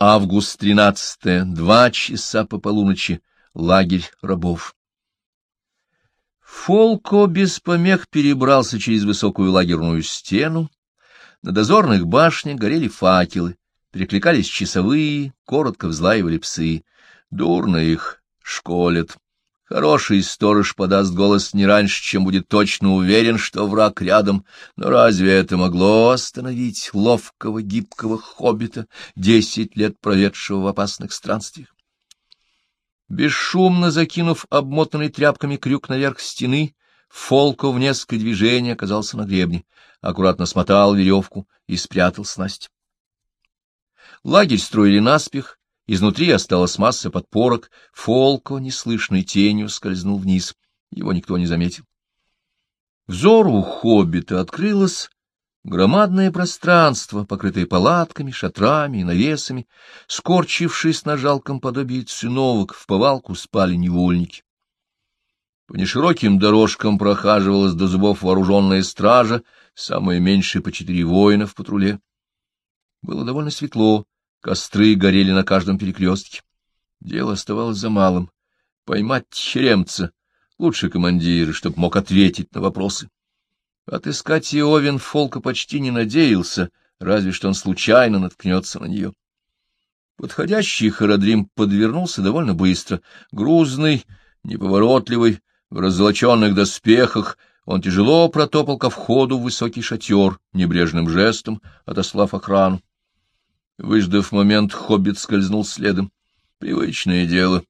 Август 13. Два часа по полуночи. Лагерь рабов. Фолко без помех перебрался через высокую лагерную стену. На дозорных башнях горели факелы, перекликались часовые, коротко взлаивали псы. Дурно их школят. Хороший сторож подаст голос не раньше, чем будет точно уверен, что враг рядом. Но разве это могло остановить ловкого, гибкого хоббита, десять лет проведшего в опасных странствиях? Бесшумно закинув обмотанный тряпками крюк наверх стены, Фолко в несколько движений оказался на гребне, аккуратно смотал веревку и спрятал снасть. Лагерь строили наспех, Изнутри осталась масса подпорок, Фолко, неслышной тенью, скользнул вниз. Его никто не заметил. Взору хоббита открылось громадное пространство, покрытое палатками, шатрами и навесами, скорчившись на жалком подобии циновок, в повалку спали невольники. По нешироким дорожкам прохаживалась до зубов вооруженная стража, самое меньшее по четыре воина в патруле. Было довольно светло, Костры горели на каждом перекрестке. Дело оставалось за малым — поймать черемца, лучше командира, чтоб мог ответить на вопросы. Отыскать Иовин Фолка почти не надеялся, разве что он случайно наткнется на нее. Подходящий Харадрим подвернулся довольно быстро. Грузный, неповоротливый, в раззолоченных доспехах, он тяжело протопал ко входу в высокий шатер, небрежным жестом отослав охрану. Выждав момент, хоббит скользнул следом. Привычное дело.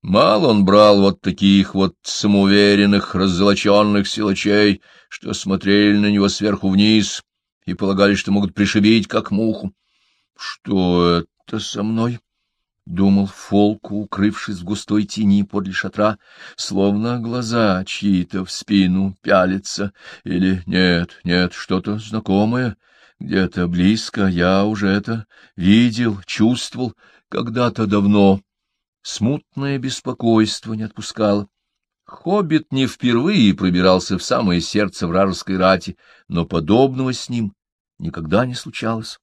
Мало он брал вот таких вот самоуверенных, раззолоченных силачей, что смотрели на него сверху вниз и полагали, что могут пришибить, как муху. — Что это со мной? — думал Фолку, укрывшись в густой тени подле шатра, словно глаза чьи-то в спину пялятся. Или нет, нет, что-то знакомое — где-то близко я уже это видел, чувствовал когда-то давно. Смутное беспокойство не отпускало. Хоббит не впервые пробирался в самое сердце вражеской рати, но подобного с ним никогда не случалось.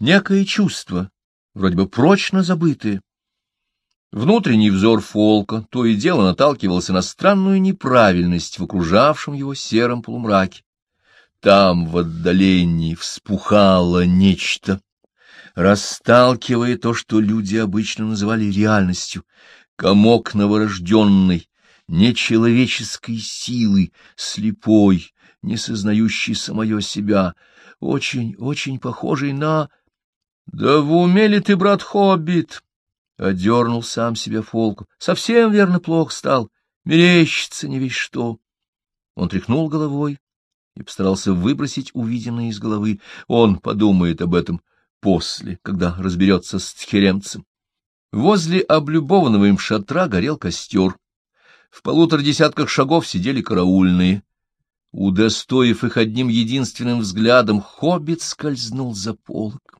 Некое чувство, вроде бы прочно забытое. Внутренний взор Фолка то и дело наталкивался на странную неправильность в окружавшем его сером полумраке. Там в отдалении вспухало нечто, расталкивая то, что люди обычно называли реальностью, комок новорожденной, нечеловеческой силы, слепой, не сознающий самое себя, очень, очень похожий на... — Да в уме ли ты, брат Хоббит? — одернул сам себя Фолку. — Совсем верно плохо стал, мерещится не весь что. Он тряхнул головой, и постарался выбросить увиденное из головы. Он подумает об этом после, когда разберется с тхеремцем. Возле облюбованного им шатра горел костер. В полутора десятках шагов сидели караульные. Удостоив их одним единственным взглядом, хоббит скользнул за полок.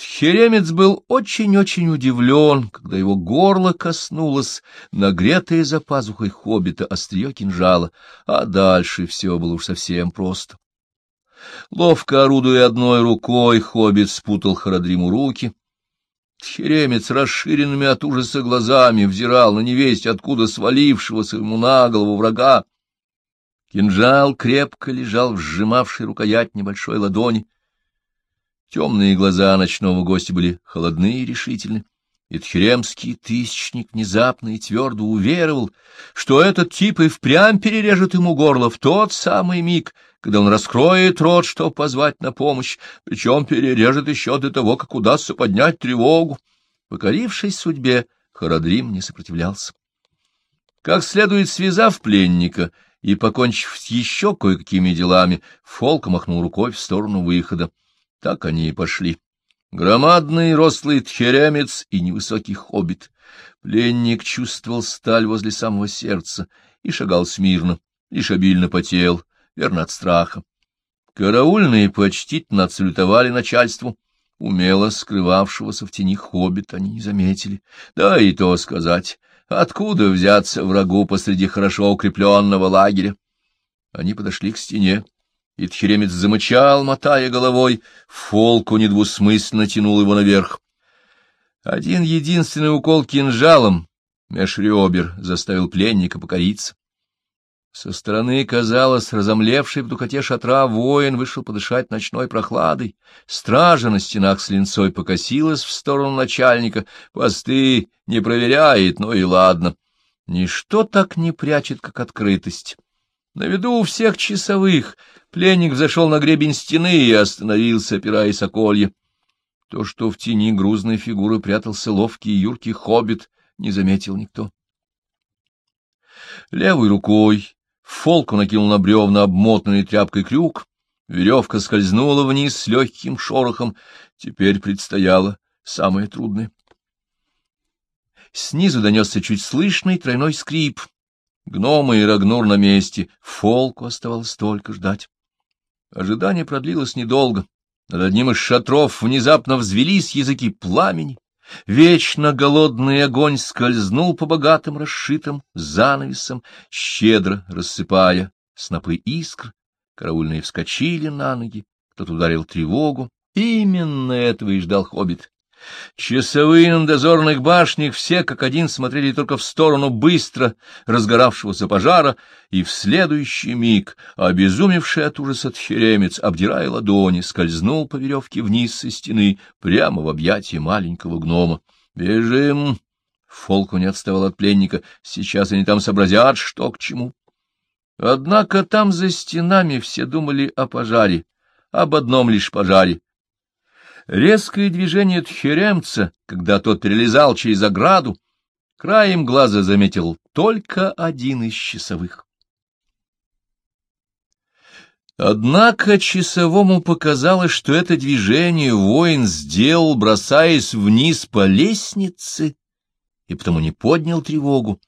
Тхеремец был очень-очень удивлен, когда его горло коснулось нагретое за пазухой хоббита острие кинжала, а дальше все было уж совсем просто. Ловко орудуя одной рукой, хоббит спутал Харадриму руки. Тхеремец расширенными от ужаса глазами взирал на невесть, откуда свалившегося ему на голову врага. Кинжал крепко лежал в сжимавшей рукоять небольшой ладони — Темные глаза ночного гостя были холодны и решительны, и Тхеремский тысячник внезапно и твердо уверовал, что этот тип и впрямь перережет ему горло в тот самый миг, когда он раскроет рот, чтобы позвать на помощь, причем перережет еще до того, как удастся поднять тревогу. Покорившись судьбе, Харадрим не сопротивлялся. Как следует связав пленника и покончив с еще кое-какими делами, Фолк махнул рукой в сторону выхода. Так они и пошли. Громадный рослый тхеремец и невысокий хоббит. Пленник чувствовал сталь возле самого сердца и шагал смирно, лишь обильно потел, верно от страха. Караульные почтительно отсалютовали начальству. Умело скрывавшегося в тени хоббита они не заметили. Да и то сказать, откуда взяться врагу посреди хорошо укрепленного лагеря? Они подошли к стене и тхеремец замычал, мотая головой, Фолку недвусмысленно тянул его наверх. Один единственный укол кинжалом меж ребер заставил пленника покориться. Со стороны, казалось, разомлевший в духоте шатра воин вышел подышать ночной прохладой. Стража на стенах с линцой покосилась в сторону начальника. Посты не проверяет, ну и ладно. Ничто так не прячет, как открытость. На виду у всех часовых пленник зашел на гребень стены и остановился, опираясь о колье. То, что в тени грузной фигуры прятался ловкий и юркий хоббит, не заметил никто. Левой рукой Фолку накинул на бревна обмотанный тряпкой крюк, веревка скользнула вниз с легким шорохом, теперь предстояло самое трудное. Снизу донесся чуть слышный тройной скрип. Гномы и Рагнур на месте, Фолку оставалось только ждать. Ожидание продлилось недолго. Над одним из шатров внезапно взвелись языки пламени. Вечно голодный огонь скользнул по богатым расшитым занавесам, щедро рассыпая снопы искр. Караульные вскочили на ноги, кто-то ударил тревогу. Именно этого и ждал хоббит. Часовые на дозорных башнях все как один смотрели только в сторону быстро разгоравшегося пожара, и в следующий миг, обезумевший от ужаса тхеремец, обдирая ладони, скользнул по веревке вниз со стены, прямо в объятия маленького гнома. «Бежим!» Фолку не отставал от пленника. «Сейчас они там сообразят, что к чему». Однако там за стенами все думали о пожаре, об одном лишь пожаре Резкое движение тхеремца, когда тот перелезал через ограду, краем глаза заметил только один из часовых. Однако часовому показалось, что это движение воин сделал, бросаясь вниз по лестнице, и потому не поднял тревогу,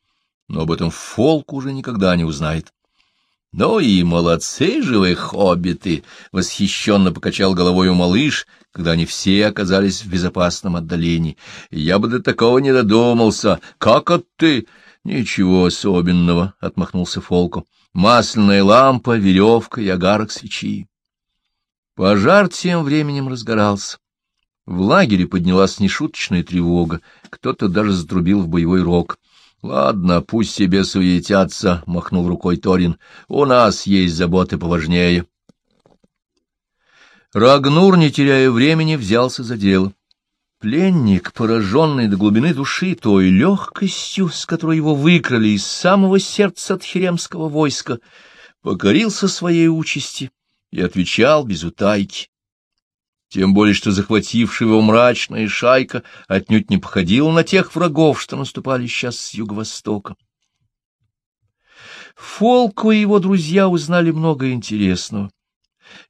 но об этом Фолк уже никогда не узнает. — Ну и молодцы же вы, хоббиты! — восхищенно покачал головой малыш, когда они все оказались в безопасном отдалении. — Я бы до такого не додумался. Как от ты? — Ничего особенного, — отмахнулся Фолко. — Масляная лампа, веревка и огарок свечи. Пожар тем временем разгорался. В лагере поднялась нешуточная тревога, кто-то даже затрубил в боевой рог. — Ладно, пусть себе суетятся, — махнул рукой Торин. — У нас есть заботы поважнее. Рагнур, не теряя времени, взялся за дело. Пленник, пораженный до глубины души той легкостью, с которой его выкрали из самого сердца тхеремского войска, покорился своей участи и отвечал без утайки тем более что захватившая его мрачная шайка отнюдь не походила на тех врагов, что наступали сейчас с юго-востока. Фолку и его друзья узнали много интересного.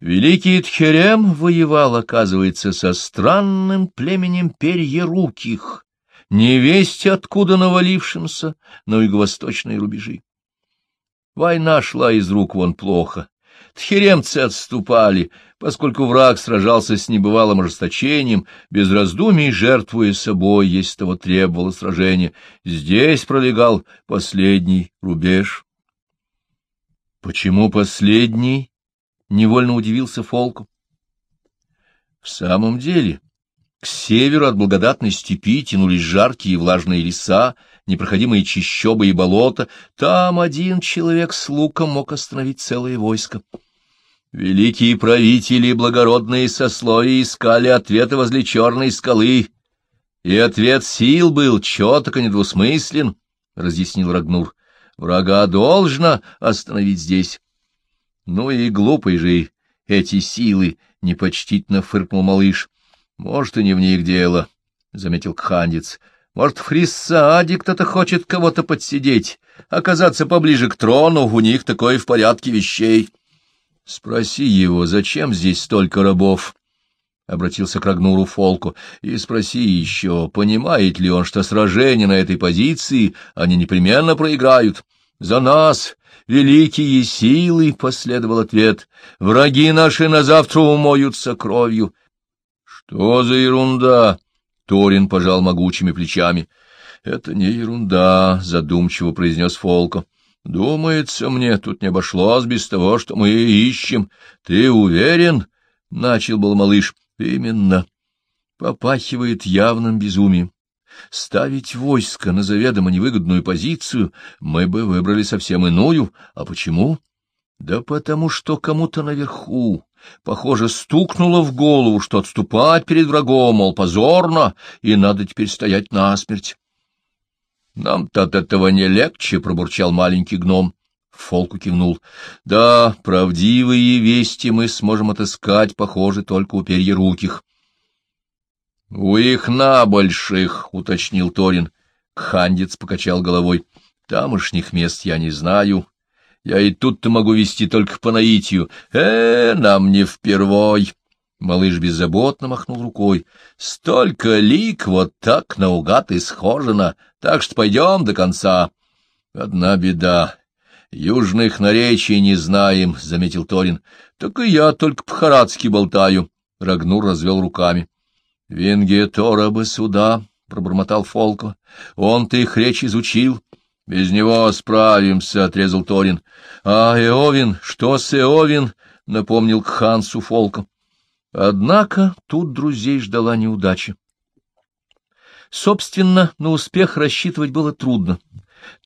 Великий Тхерем воевал, оказывается, со странным племенем перьеруких, невесть откуда навалившимся на юго-восточные рубежи. Война шла из рук вон плохо. Тхеремцы отступали, поскольку враг сражался с небывалым ожесточением, без раздумий жертвуя собой, если того требовало сражение. Здесь пролегал последний рубеж. — Почему последний? — невольно удивился Фолку. В самом деле, к северу от благодатной степи тянулись жаркие и влажные леса, непроходимые чащобы и болота. Там один человек с луком мог остановить целое войско. Великие правители и благородные сословия искали ответа возле черной скалы, и ответ сил был четко и недвусмыслен, — разъяснил Рагнур. Врага должно остановить здесь. Ну и глупые же эти силы, — непочтительно фыркнул малыш. Может, и не в них дело, — заметил Кхандец. Может, в Хриссааде кто-то хочет кого-то подсидеть, оказаться поближе к трону, у них такое в порядке вещей. — Спроси его, зачем здесь столько рабов? — обратился к Рагнуру Фолку. — И спроси еще, понимает ли он, что сражение на этой позиции они непременно проиграют. — За нас, великие силы, — последовал ответ, — враги наши на завтра умоются кровью. — Что за ерунда? — Торин пожал могучими плечами. — Это не ерунда, — задумчиво произнес Фолко. — Думается мне, тут не обошлось без того, что мы ищем. Ты уверен? — начал был малыш. — Именно. Попахивает явным безумием. Ставить войско на заведомо невыгодную позицию мы бы выбрали совсем иную. А почему? Да потому что кому-то наверху, похоже, стукнуло в голову, что отступать перед врагом, мол, позорно, и надо теперь стоять насмерть. — Нам-то от этого не легче, — пробурчал маленький гном. Фолку кивнул. — Да, правдивые вести мы сможем отыскать, похоже, только у перьеруких. — У их набольших, — уточнил Торин. Кхандец покачал головой. — Тамошних мест я не знаю. Я и тут-то могу вести только по наитию. Э, нам не впервой. Малыш беззаботно махнул рукой. Столько лик вот так наугад и схожено, так что пойдем до конца. Одна беда. Южных наречий не знаем, — заметил Торин. Так и я только по-харадски болтаю. Рагнур развел руками. — Венгетора бы сюда, — пробормотал Фолко. — Он-то их речь изучил. — Без него справимся, — отрезал Торин. — А Эовин? Что с Эовин? — напомнил к Хансу Фолко. Однако тут друзей ждала неудача. Собственно, на успех рассчитывать было трудно.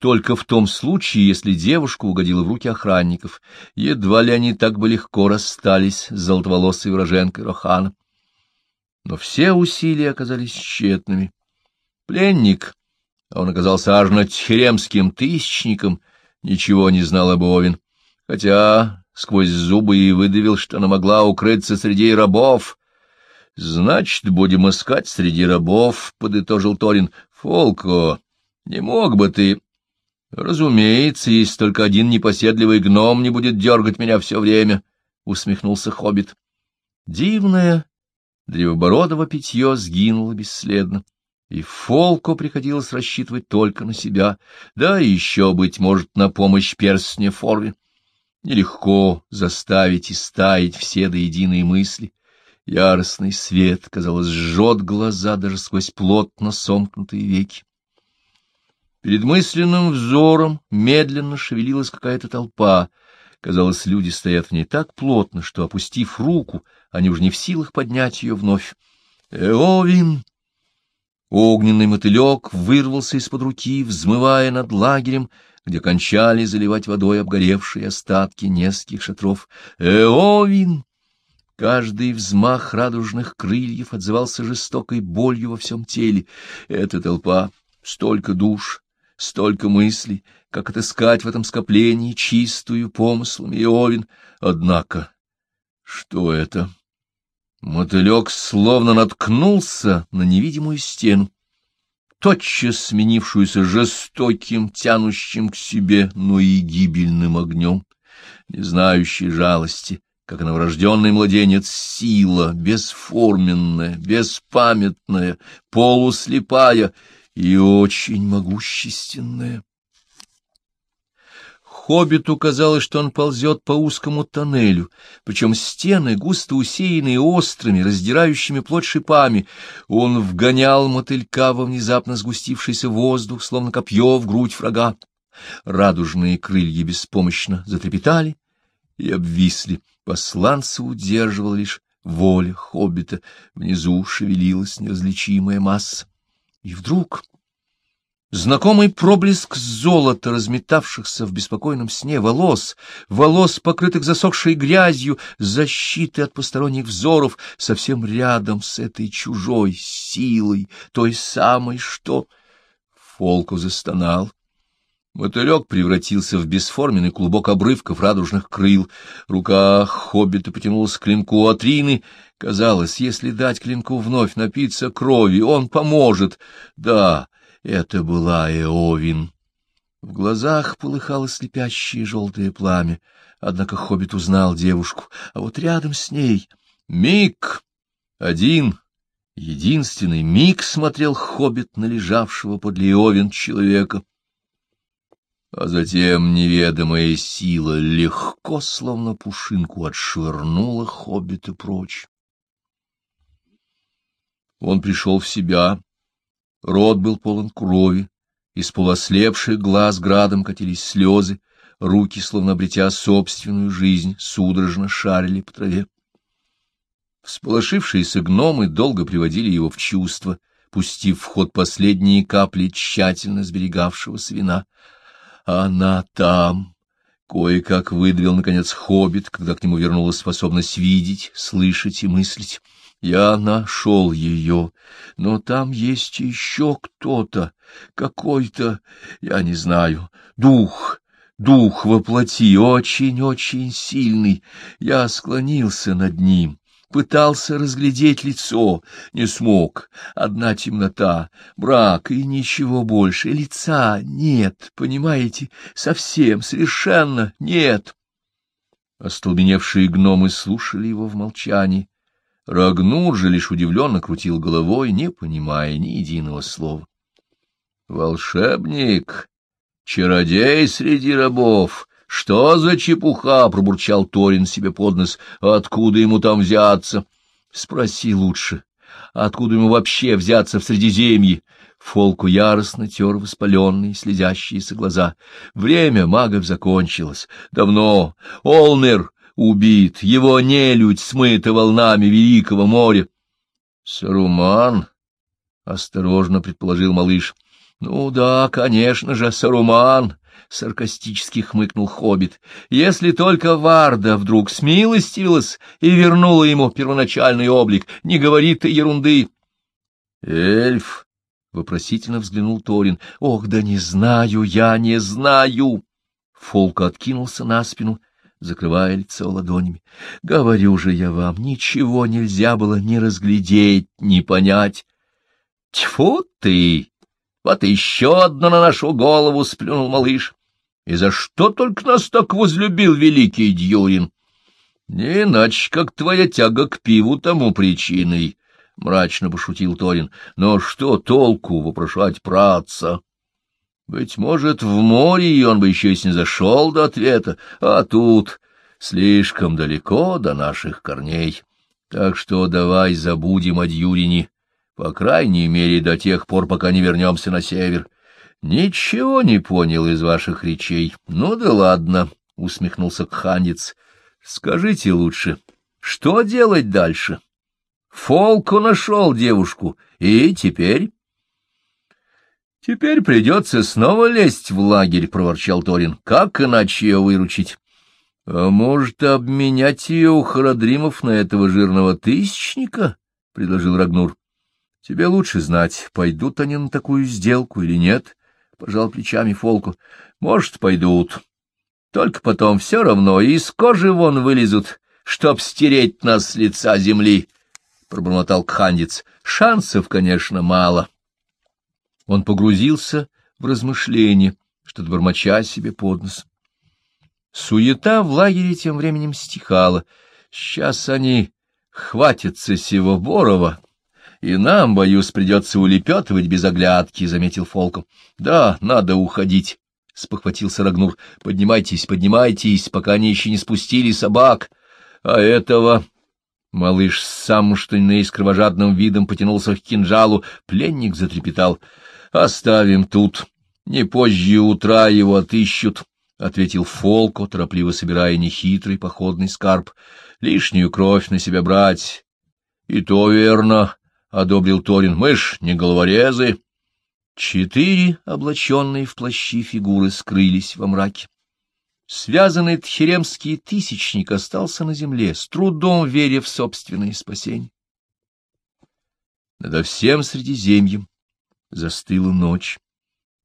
Только в том случае, если девушка угодила в руки охранников. Едва ли они так бы легко расстались с золотоволосой уроженкой Рохана. Но все усилия оказались тщетными. Пленник, а он оказался аж над тхеремским тысячником, ничего не знал об Овен, хотя сквозь зубы и выдавил, что она могла укрыться среди рабов. — Значит, будем искать среди рабов, — подытожил Торин. — Фолко, не мог бы ты... — Разумеется, если только один непоседливый гном не будет дергать меня все время, — усмехнулся хоббит. Дивное древобородово питье сгинуло бесследно, и Фолку приходилось рассчитывать только на себя, да еще, быть может, на помощь перстня Форве. Нелегко заставить и стаять все до единой мысли. Яростный свет, казалось, жжет глаза даже сквозь плотно сомкнутые веки. Перед мысленным взором медленно шевелилась какая-то толпа. Казалось, люди стоят в ней так плотно, что, опустив руку, они уже не в силах поднять ее вновь. «Эовин!» Огненный мотылек вырвался из-под руки, взмывая над лагерем, где кончали заливать водой обгоревшие остатки нескольких шатров. «Эовин!» Каждый взмах радужных крыльев отзывался жестокой болью во всем теле. Эта толпа, столько душ, столько мыслей, как отыскать в этом скоплении чистую помыслами Иовин. Однако, что это? Мотылек словно наткнулся на невидимую стену тотчас сменившуюся жестоким, тянущим к себе, но и гибельным огнем, не знающий жалости, как новорожденный младенец, сила, бесформенная, беспамятная, полуслепая и очень могущественная. Хоббиту казалось, что он ползет по узкому тоннелю, причем стены, густо усеянные острыми, раздирающими плоть шипами. Он вгонял мотылька во внезапно сгустившийся воздух, словно копье в грудь врага. Радужные крылья беспомощно затрепетали и обвисли. Посланца удерживал лишь воля хоббита. Внизу шевелилась неразличимая масса. И вдруг... Знакомый проблеск золота, разметавшихся в беспокойном сне волос, волос, покрытых засохшей грязью, защиты от посторонних взоров, совсем рядом с этой чужой силой, той самой, что... Фолку застонал. Мотылек превратился в бесформенный клубок обрывков радужных крыл. Рука хоббита потянулась к клинку Атрины. Казалось, если дать клинку вновь напиться крови, он поможет. Да, это была Эовин. В глазах полыхало слепящее желтое пламя, однако хоббит узнал девушку, а вот рядом с ней миг, один, единственный миг смотрел хоббит на лежавшего под Эовин человека. А затем неведомая сила легко, словно пушинку, отшвырнула хоббита прочь. Он пришел в себя Рот был полон крови, из полуослепших глаз градом катились слезы, руки, словно обретя собственную жизнь, судорожно шарили по траве. Всполошившиеся гномы долго приводили его в чувство, пустив в ход последние капли тщательно сберегавшегося вина. «Она там!» Кое-как выдавил, наконец, хоббит, когда к нему вернулась способность видеть, слышать и мыслить. Я нашел ее, но там есть еще кто-то, какой-то, я не знаю, дух, дух воплоти, очень-очень сильный. Я склонился над ним, пытался разглядеть лицо, не смог. Одна темнота, мрак и ничего больше. Лица нет, понимаете, совсем, совершенно нет. Остолбеневшие гномы слушали его в молчании. Рагнур же лишь удивленно крутил головой, не понимая ни единого слова. — Волшебник! Чародей среди рабов! Что за чепуха? — пробурчал Торин себе под нос. — Откуда ему там взяться? — Спроси лучше. Откуда ему вообще взяться в Средиземье? Фолку яростно тер воспаленные, слезящиеся глаза. Время магов закончилось. Давно. Олнер убит, его нелюдь смыта волнами Великого моря. — Саруман? — осторожно предположил малыш. — Ну да, конечно же, Саруман, — саркастически хмыкнул хоббит. — Если только Варда вдруг смилостивилась и вернула ему первоначальный облик, не говорит ерунды. — Эльф! — вопросительно взглянул Торин. — Ох, да не знаю, я не знаю! Фолка откинулся на спину закрывая лицо ладонями. — Говорю же я вам, ничего нельзя было ни разглядеть, ни понять. — Тьфу ты! Вот еще одно на нашу голову сплюнул малыш. И за что только нас так возлюбил великий Дьюрин? Не иначе, как твоя тяга к пиву тому причиной, — мрачно пошутил Торин. Но что толку вопрошать праца? Быть может, в море он бы еще и зашел до ответа, а тут слишком далеко до наших корней. Так что давай забудем о Дьюрине, по крайней мере, до тех пор, пока не вернемся на север. Ничего не понял из ваших речей. Ну да ладно, — усмехнулся Кхандец. Скажите лучше, что делать дальше? Фолку нашел девушку, и теперь... — Теперь придется снова лезть в лагерь, — проворчал Торин. — Как иначе ее выручить? — А может, обменять ее у Харадримов на этого жирного тысячника? — предложил Рагнур. — Тебе лучше знать, пойдут они на такую сделку или нет, — пожал плечами Фолку. — Может, пойдут. Только потом все равно из кожи вон вылезут, чтоб стереть нас с лица земли, — пробормотал Кхандец. — Шансов, конечно, мало. — он погрузился в размышления, что-то бормоча себе под нос. Суета в лагере тем временем стихала. Сейчас они хватятся сего Борова, и нам, боюсь, придется улепетывать без оглядки, — заметил Фолков. — Да, надо уходить, — спохватился Рагнур. — Поднимайтесь, поднимайтесь, пока они еще не спустили собак. А этого... Малыш с самым что ни на кровожадным видом потянулся к кинжалу, пленник затрепетал —— Оставим тут. Не позже утра его отыщут, — ответил Фолко, торопливо собирая нехитрый походный скарб. — Лишнюю кровь на себя брать. — И то верно, — одобрил Торин. — Мы ж не головорезы. Четыре облаченные в плащи фигуры скрылись во мраке. Связанный тхеремский тысячник остался на земле, с трудом веря в собственное спасение. Надо всем Средиземьем Застыла ночь,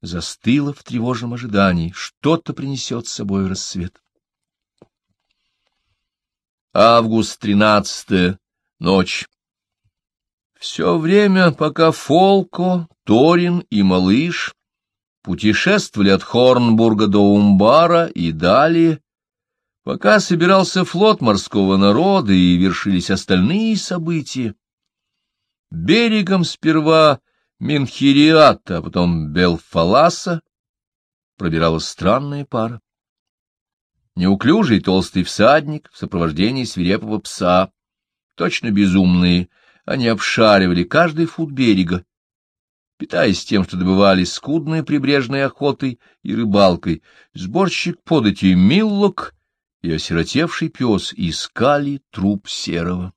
застыла в тревожном ожидании, что-то принесет с собой рассвет. Август тринадцатая, ночь. Все время, пока Фолко, Торин и Малыш путешествовали от Хорнбурга до Умбара и далее, пока собирался флот морского народа и вершились остальные события, берегом сперва Минхириата, а потом Белфаласа пробирала странная пара. Неуклюжий толстый всадник в сопровождении свирепого пса. Точно безумные, они обшаривали каждый фут берега. Питаясь тем, что добывали скудной прибрежной охотой и рыбалкой, сборщик подати Миллок и осиротевший пес искали труп серого.